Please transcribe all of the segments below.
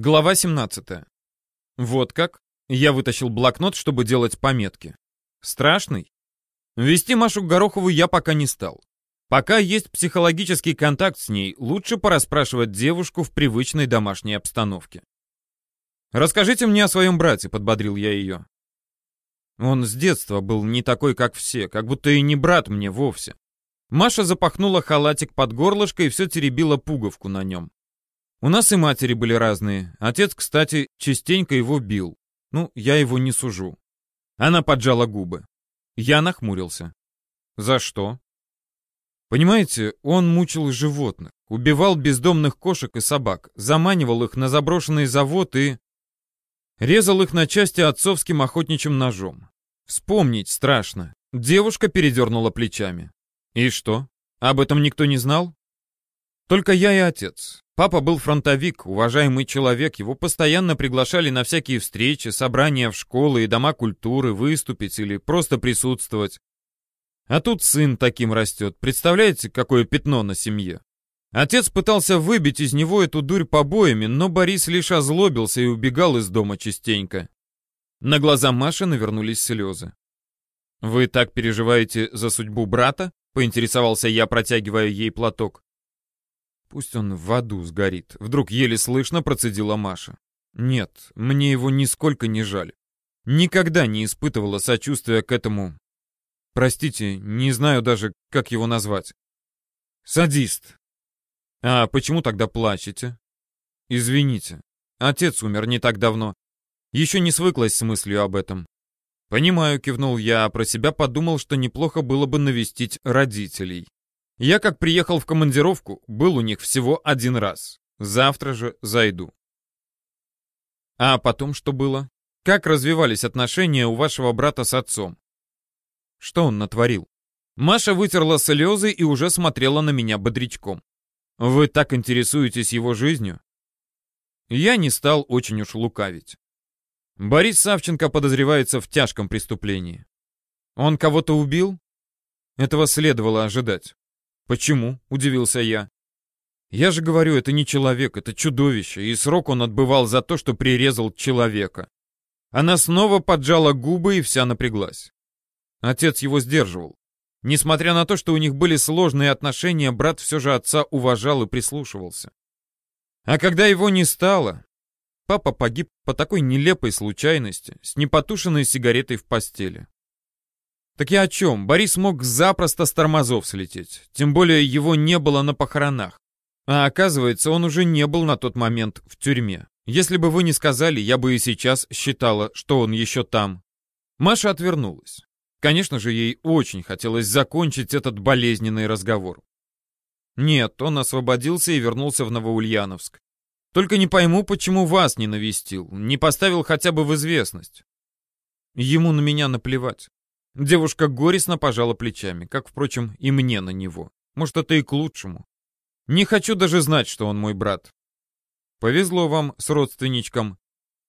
Глава 17. Вот как. Я вытащил блокнот, чтобы делать пометки. Страшный? Вести Машу Горохову я пока не стал. Пока есть психологический контакт с ней, лучше порасспрашивать девушку в привычной домашней обстановке. «Расскажите мне о своем брате», — подбодрил я ее. Он с детства был не такой, как все, как будто и не брат мне вовсе. Маша запахнула халатик под горлышко и все теребила пуговку на нем. У нас и матери были разные. Отец, кстати, частенько его бил. Ну, я его не сужу. Она поджала губы. Я нахмурился. За что? Понимаете, он мучил животных, убивал бездомных кошек и собак, заманивал их на заброшенный завод и... Резал их на части отцовским охотничьим ножом. Вспомнить страшно. Девушка передернула плечами. И что? Об этом никто не знал? Только я и отец. Папа был фронтовик, уважаемый человек, его постоянно приглашали на всякие встречи, собрания в школы и дома культуры, выступить или просто присутствовать. А тут сын таким растет, представляете, какое пятно на семье? Отец пытался выбить из него эту дурь побоями, но Борис лишь озлобился и убегал из дома частенько. На глаза Маши навернулись слезы. «Вы так переживаете за судьбу брата?» — поинтересовался я, протягивая ей платок. Пусть он в аду сгорит. Вдруг еле слышно процедила Маша. Нет, мне его нисколько не жаль. Никогда не испытывала сочувствия к этому... Простите, не знаю даже, как его назвать. Садист. А почему тогда плачете? Извините. Отец умер не так давно. Еще не свыклась с мыслью об этом. Понимаю, кивнул я, а про себя подумал, что неплохо было бы навестить родителей. Я, как приехал в командировку, был у них всего один раз. Завтра же зайду. А потом что было? Как развивались отношения у вашего брата с отцом? Что он натворил? Маша вытерла слезы и уже смотрела на меня бодрячком. Вы так интересуетесь его жизнью? Я не стал очень уж лукавить. Борис Савченко подозревается в тяжком преступлении. Он кого-то убил? Этого следовало ожидать. «Почему?» — удивился я. «Я же говорю, это не человек, это чудовище, и срок он отбывал за то, что прирезал человека». Она снова поджала губы и вся напряглась. Отец его сдерживал. Несмотря на то, что у них были сложные отношения, брат все же отца уважал и прислушивался. А когда его не стало, папа погиб по такой нелепой случайности, с непотушенной сигаретой в постели. Так я о чем? Борис мог запросто с тормозов слететь. Тем более его не было на похоронах. А оказывается, он уже не был на тот момент в тюрьме. Если бы вы не сказали, я бы и сейчас считала, что он еще там. Маша отвернулась. Конечно же, ей очень хотелось закончить этот болезненный разговор. Нет, он освободился и вернулся в Новоульяновск. Только не пойму, почему вас не навестил, не поставил хотя бы в известность. Ему на меня наплевать. Девушка горестно пожала плечами, как, впрочем, и мне на него. Может, это и к лучшему. Не хочу даже знать, что он мой брат. Повезло вам с родственничком.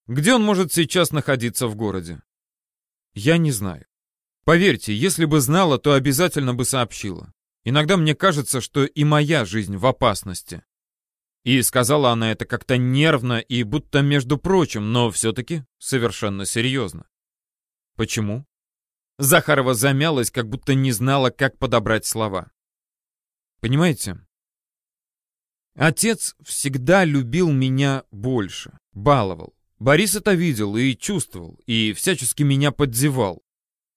Где он может сейчас находиться в городе? Я не знаю. Поверьте, если бы знала, то обязательно бы сообщила. Иногда мне кажется, что и моя жизнь в опасности. И сказала она это как-то нервно и будто между прочим, но все-таки совершенно серьезно. Почему? Захарова замялась, как будто не знала, как подобрать слова. Понимаете? Отец всегда любил меня больше, баловал. Борис это видел и чувствовал, и всячески меня поддевал.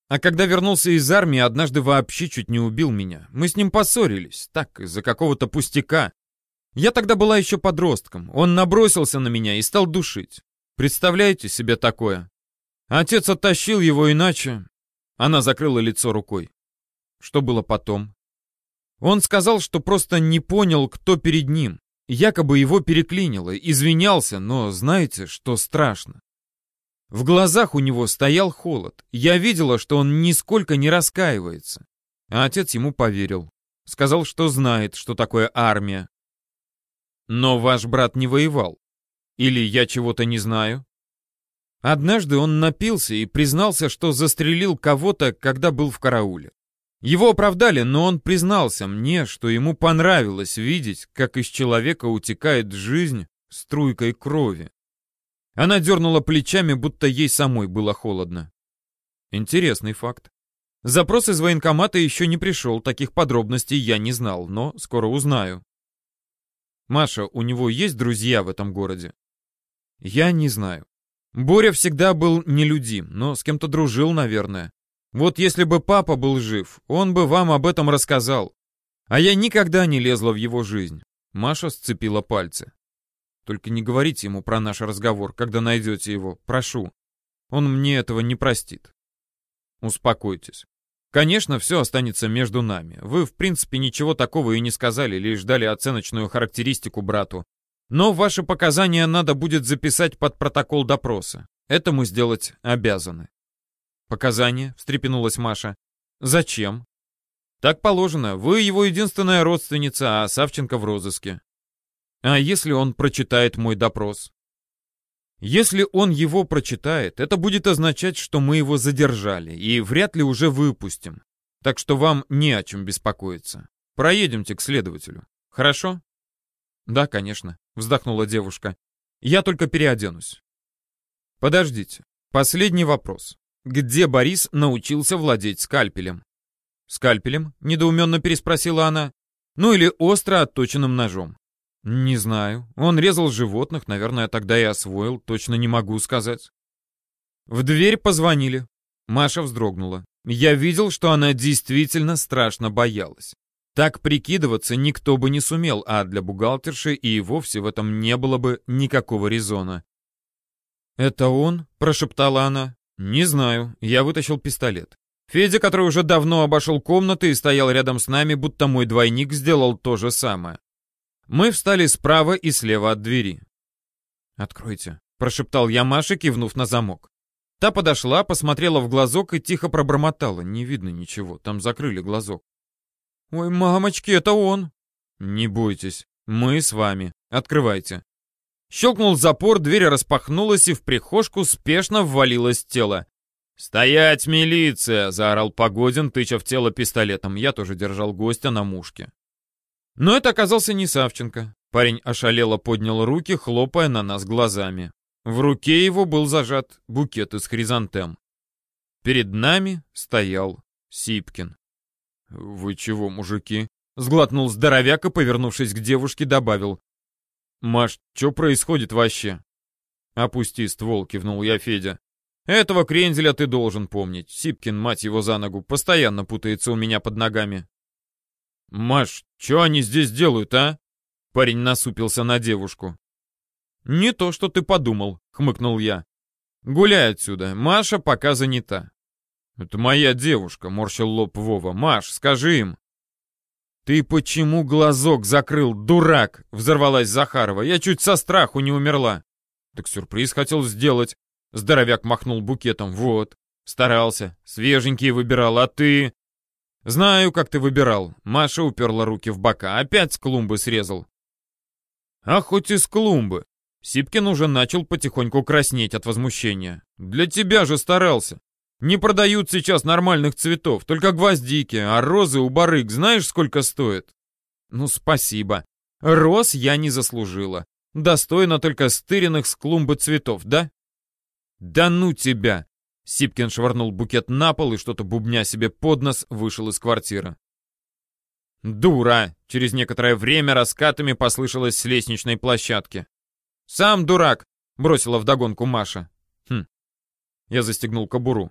А когда вернулся из армии, однажды вообще чуть не убил меня. Мы с ним поссорились, так, из-за какого-то пустяка. Я тогда была еще подростком. Он набросился на меня и стал душить. Представляете себе такое? Отец оттащил его иначе, она закрыла лицо рукой. Что было потом? Он сказал, что просто не понял, кто перед ним. Якобы его переклинило, извинялся, но знаете, что страшно? В глазах у него стоял холод. Я видела, что он нисколько не раскаивается. А отец ему поверил. Сказал, что знает, что такое армия. Но ваш брат не воевал. Или я чего-то не знаю? Однажды он напился и признался, что застрелил кого-то, когда был в карауле. Его оправдали, но он признался мне, что ему понравилось видеть, как из человека утекает жизнь струйкой крови. Она дернула плечами, будто ей самой было холодно. Интересный факт. Запрос из военкомата еще не пришел, таких подробностей я не знал, но скоро узнаю. Маша, у него есть друзья в этом городе? Я не знаю. Боря всегда был нелюдим, но с кем-то дружил, наверное. Вот если бы папа был жив, он бы вам об этом рассказал. А я никогда не лезла в его жизнь. Маша сцепила пальцы. Только не говорите ему про наш разговор, когда найдете его, прошу. Он мне этого не простит. Успокойтесь. Конечно, все останется между нами. Вы, в принципе, ничего такого и не сказали, лишь дали оценочную характеристику брату. Но ваши показания надо будет записать под протокол допроса. Это мы сделать обязаны. Показания, встрепенулась Маша. Зачем? Так положено. Вы его единственная родственница, а Савченко в розыске. А если он прочитает мой допрос? Если он его прочитает, это будет означать, что мы его задержали и вряд ли уже выпустим. Так что вам не о чем беспокоиться. Проедемте к следователю. Хорошо? Да, конечно, вздохнула девушка. Я только переоденусь. Подождите. Последний вопрос. Где Борис научился владеть скальпелем? Скальпелем? Недоуменно переспросила она. Ну или остро отточенным ножом. «Не знаю. Он резал животных, наверное, тогда и освоил, точно не могу сказать». В дверь позвонили. Маша вздрогнула. Я видел, что она действительно страшно боялась. Так прикидываться никто бы не сумел, а для бухгалтерши и вовсе в этом не было бы никакого резона. «Это он?» — прошептала она. «Не знаю». Я вытащил пистолет. Федя, который уже давно обошел комнаты и стоял рядом с нами, будто мой двойник сделал то же самое. Мы встали справа и слева от двери. «Откройте», — прошептал я Маше, кивнув на замок. Та подошла, посмотрела в глазок и тихо пробормотала. Не видно ничего, там закрыли глазок. «Ой, мамочки, это он!» «Не бойтесь, мы с вами. Открывайте». Щелкнул запор, дверь распахнулась, и в прихожку спешно ввалилось тело. «Стоять, милиция!» — заорал Погодин, тыча в тело пистолетом. Я тоже держал гостя на мушке. Но это оказался не Савченко. Парень ошалело поднял руки, хлопая на нас глазами. В руке его был зажат букет из хризантем. Перед нами стоял Сипкин. «Вы чего, мужики?» — сглотнул здоровяк и, повернувшись к девушке, добавил. «Маш, что происходит вообще?» «Опусти ствол», — кивнул я Федя. «Этого крензеля ты должен помнить. Сипкин, мать его за ногу, постоянно путается у меня под ногами». «Маш, что они здесь делают, а?» Парень насупился на девушку. «Не то, что ты подумал», — хмыкнул я. «Гуляй отсюда, Маша пока занята». «Это моя девушка», — морщил лоб Вова. «Маш, скажи им». «Ты почему глазок закрыл, дурак?» — взорвалась Захарова. «Я чуть со страху не умерла». «Так сюрприз хотел сделать». Здоровяк махнул букетом. «Вот, старался, свеженькие выбирал, а ты...» «Знаю, как ты выбирал». Маша уперла руки в бока. «Опять с клумбы срезал». «А хоть и с клумбы». Сипкин уже начал потихоньку краснеть от возмущения. «Для тебя же старался. Не продают сейчас нормальных цветов, только гвоздики, а розы у барыг знаешь, сколько стоят?» «Ну, спасибо. Роз я не заслужила. Достойно только стыренных с клумбы цветов, да?» «Да ну тебя!» Сипкин швырнул букет на пол и что-то бубня себе под нос вышел из квартиры. «Дура!» — через некоторое время раскатами послышалось с лестничной площадки. «Сам дурак!» — бросила вдогонку Маша. «Хм». Я застегнул кобуру.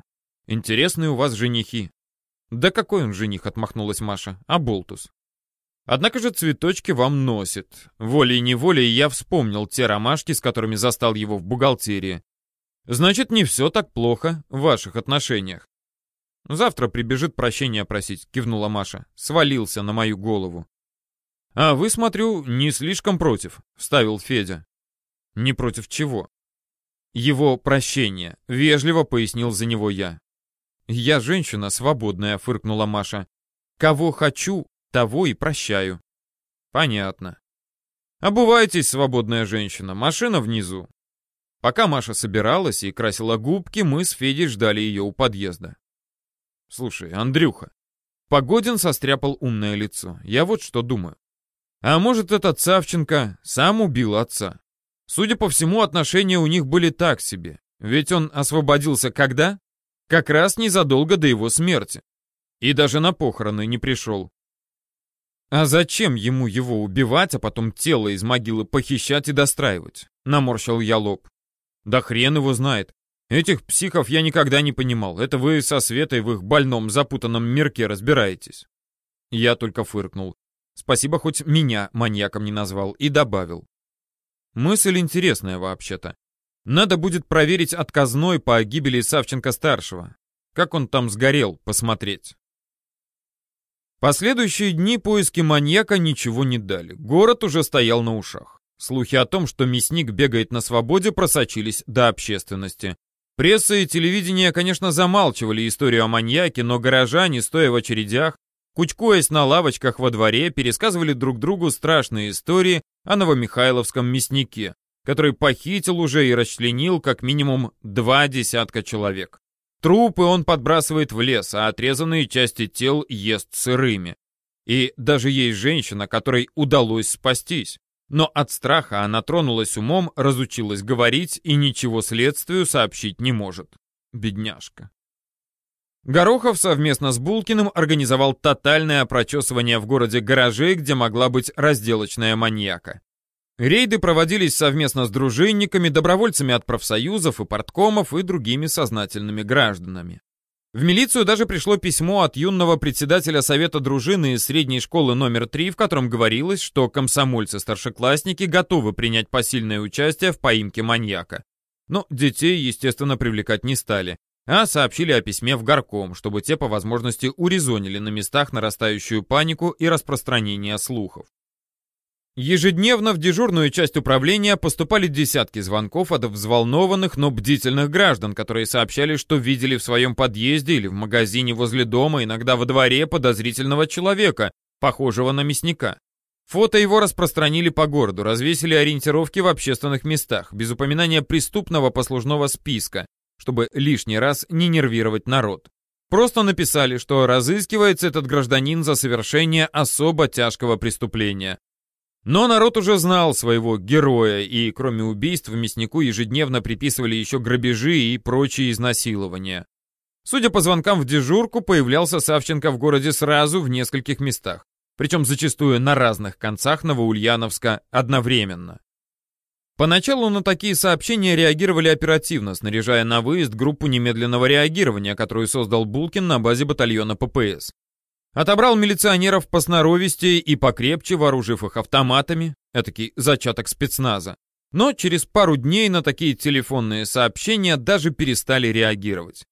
«Интересные у вас женихи». «Да какой он жених?» — отмахнулась Маша. «А болтус». «Однако же цветочки вам носит. Волей-неволей я вспомнил те ромашки, с которыми застал его в бухгалтерии. Значит, не все так плохо в ваших отношениях. Завтра прибежит прощения просить, кивнула Маша. Свалился на мою голову. А вы, смотрю, не слишком против, вставил Федя. Не против чего? Его прощения, вежливо пояснил за него я. Я женщина свободная, фыркнула Маша. Кого хочу, того и прощаю. Понятно. Обувайтесь, свободная женщина, машина внизу. Пока Маша собиралась и красила губки, мы с Федей ждали ее у подъезда. «Слушай, Андрюха». Погодин состряпал умное лицо. «Я вот что думаю. А может, этот Савченко сам убил отца? Судя по всему, отношения у них были так себе. Ведь он освободился когда? Как раз незадолго до его смерти. И даже на похороны не пришел. А зачем ему его убивать, а потом тело из могилы похищать и достраивать? Наморщил я лоб. Да хрен его знает. Этих психов я никогда не понимал. Это вы со Светой в их больном запутанном мирке разбираетесь. Я только фыркнул. Спасибо, хоть меня маньяком не назвал. И добавил. Мысль интересная вообще-то. Надо будет проверить отказной по гибели Савченко-старшего. Как он там сгорел, посмотреть. Последующие дни поиски маньяка ничего не дали. Город уже стоял на ушах. Слухи о том, что мясник бегает на свободе, просочились до общественности. Пресса и телевидение, конечно, замалчивали историю о маньяке, но горожане, стоя в очередях, кучкуясь на лавочках во дворе, пересказывали друг другу страшные истории о новомихайловском мяснике, который похитил уже и расчленил как минимум два десятка человек. Трупы он подбрасывает в лес, а отрезанные части тел ест сырыми. И даже есть женщина, которой удалось спастись. Но от страха она тронулась умом, разучилась говорить и ничего следствию сообщить не может. Бедняжка. Горохов совместно с Булкиным организовал тотальное прочесывание в городе гаражей, где могла быть разделочная маньяка. Рейды проводились совместно с дружинниками, добровольцами от профсоюзов и порткомов и другими сознательными гражданами. В милицию даже пришло письмо от юного председателя Совета дружины из средней школы номер 3, в котором говорилось, что комсомольцы-старшеклассники готовы принять посильное участие в поимке маньяка. Но детей, естественно, привлекать не стали, а сообщили о письме в горком, чтобы те по возможности урезонили на местах нарастающую панику и распространение слухов. Ежедневно в дежурную часть управления поступали десятки звонков от взволнованных, но бдительных граждан, которые сообщали, что видели в своем подъезде или в магазине возле дома, иногда во дворе подозрительного человека, похожего на мясника. Фото его распространили по городу, развесили ориентировки в общественных местах, без упоминания преступного послужного списка, чтобы лишний раз не нервировать народ. Просто написали, что разыскивается этот гражданин за совершение особо тяжкого преступления. Но народ уже знал своего героя, и кроме убийств мяснику ежедневно приписывали еще грабежи и прочие изнасилования. Судя по звонкам в дежурку, появлялся Савченко в городе сразу в нескольких местах, причем зачастую на разных концах Новоульяновска одновременно. Поначалу на такие сообщения реагировали оперативно, снаряжая на выезд группу немедленного реагирования, которую создал Булкин на базе батальона ППС. Отобрал милиционеров по сноровисти и покрепче, вооружив их автоматами, этакий зачаток спецназа. Но через пару дней на такие телефонные сообщения даже перестали реагировать.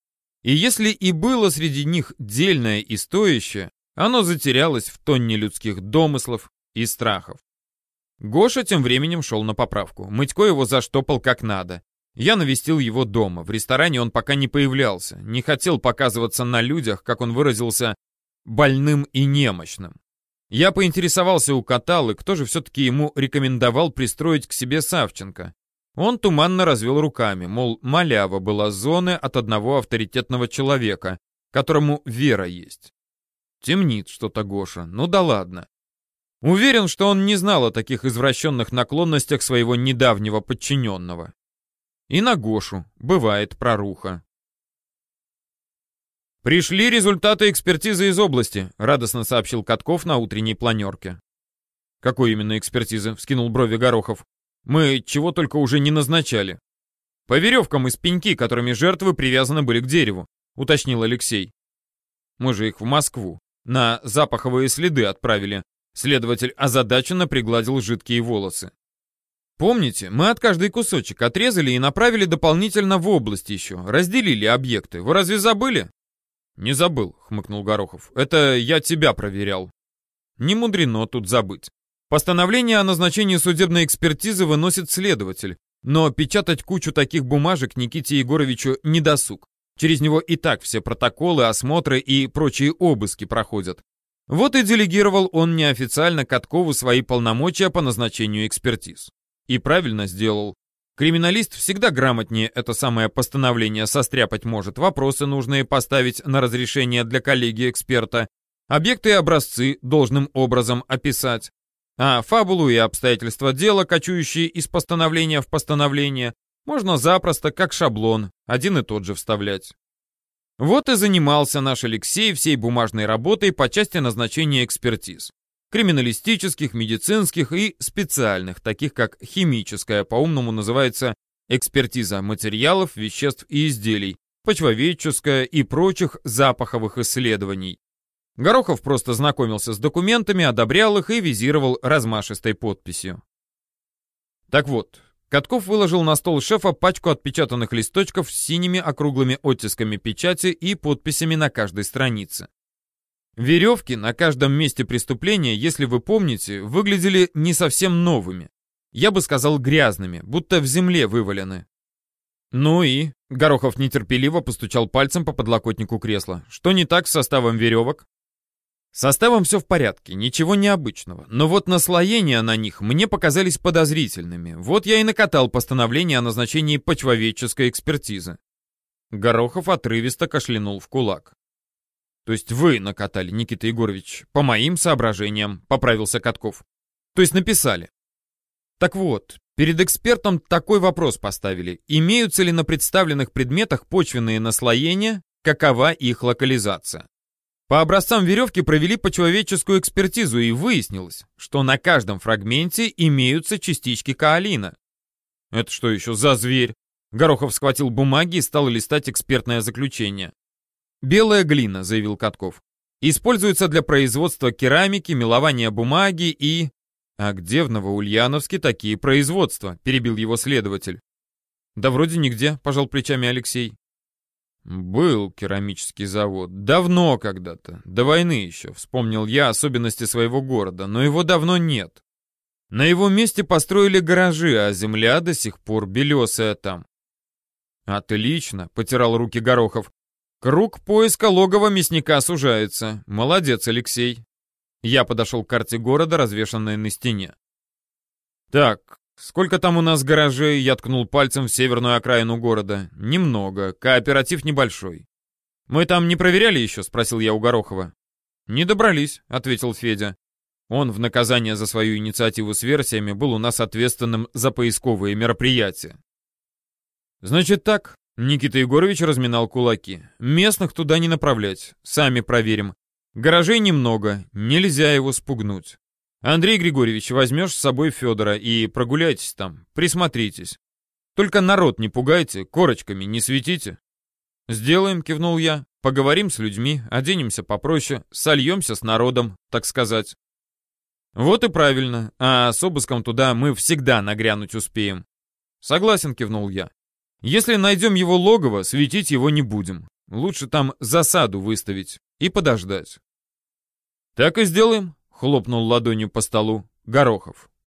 И если и было среди них дельное и стоящее, оно затерялось в тонне людских домыслов и страхов. Гоша тем временем шел на поправку. Мытько его заштопал как надо. Я навестил его дома. В ресторане он пока не появлялся. Не хотел показываться на людях, как он выразился, больным и немощным. Я поинтересовался у Каталы, кто же все-таки ему рекомендовал пристроить к себе Савченко. Он туманно развел руками, мол, малява была зоны от одного авторитетного человека, которому вера есть. Темнит что-то Гоша, ну да ладно. Уверен, что он не знал о таких извращенных наклонностях своего недавнего подчиненного. И на Гошу бывает проруха. «Пришли результаты экспертизы из области», — радостно сообщил Катков на утренней планерке. «Какой именно экспертизы?» — вскинул брови Горохов. «Мы чего только уже не назначали». «По веревкам из пеньки, которыми жертвы привязаны были к дереву», — уточнил Алексей. «Мы же их в Москву. На запаховые следы отправили». Следователь озадаченно пригладил жидкие волосы. Помните, мы от каждой кусочек отрезали и направили дополнительно в область еще, разделили объекты. Вы разве забыли? «Не забыл», — хмыкнул Горохов. «Это я тебя проверял». Не мудрено тут забыть. Постановление о назначении судебной экспертизы выносит следователь, но печатать кучу таких бумажек Никите Егоровичу не досуг. Через него и так все протоколы, осмотры и прочие обыски проходят. Вот и делегировал он неофициально Каткову свои полномочия по назначению экспертиз. И правильно сделал. Криминалист всегда грамотнее это самое постановление состряпать может, вопросы нужные поставить на разрешение для коллеги-эксперта, объекты и образцы должным образом описать. А фабулу и обстоятельства дела, кочующие из постановления в постановление, можно запросто, как шаблон, один и тот же вставлять. Вот и занимался наш Алексей всей бумажной работой по части назначения экспертиз. Криминалистических, медицинских и специальных, таких как химическая, по-умному называется экспертиза материалов, веществ и изделий, почвоведческая и прочих запаховых исследований. Горохов просто знакомился с документами, одобрял их и визировал размашистой подписью. Так вот, Катков выложил на стол шефа пачку отпечатанных листочков с синими округлыми оттисками печати и подписями на каждой странице. Веревки на каждом месте преступления, если вы помните, выглядели не совсем новыми. Я бы сказал грязными, будто в земле вывалены. Ну и... Горохов нетерпеливо постучал пальцем по подлокотнику кресла. Что не так с составом веревок? Составом все в порядке, ничего необычного. Но вот наслоения на них мне показались подозрительными. Вот я и накатал постановление о назначении почвоведческой экспертизы. Горохов отрывисто кашлянул в кулак. То есть вы накатали, Никита Егорович, по моим соображениям, поправился Катков. То есть написали. Так вот, перед экспертом такой вопрос поставили. Имеются ли на представленных предметах почвенные наслоения, какова их локализация? По образцам веревки провели почеловеческую экспертизу и выяснилось, что на каждом фрагменте имеются частички каолина. Это что еще за зверь? Горохов схватил бумаги и стал листать экспертное заключение. «Белая глина», — заявил Катков. «Используется для производства керамики, мелования бумаги и...» «А где в Новоульяновске такие производства?» — перебил его следователь. «Да вроде нигде», — пожал плечами Алексей. «Был керамический завод. Давно когда-то. До войны еще. Вспомнил я особенности своего города, но его давно нет. На его месте построили гаражи, а земля до сих пор белесая там». «Отлично», — потирал руки Горохов. «Круг поиска логова мясника сужается. Молодец, Алексей». Я подошел к карте города, развешанной на стене. «Так, «Сколько там у нас гаражей?» Я ткнул пальцем в северную окраину города. «Немного. Кооператив небольшой». «Мы там не проверяли еще?» — спросил я у Горохова. «Не добрались», — ответил Федя. Он в наказание за свою инициативу с версиями был у нас ответственным за поисковые мероприятия. «Значит так», — Никита Егорович разминал кулаки. «Местных туда не направлять. Сами проверим. Гаражей немного, нельзя его спугнуть. Андрей Григорьевич, возьмешь с собой Федора и прогуляйтесь там, присмотритесь. Только народ не пугайте, корочками не светите. Сделаем, кивнул я. Поговорим с людьми, оденемся попроще, сольемся с народом, так сказать. Вот и правильно, а с обыском туда мы всегда нагрянуть успеем. Согласен, кивнул я. Если найдем его логово, светить его не будем. Лучше там засаду выставить и подождать. Так и сделаем, хлопнул ладонью по столу Горохов.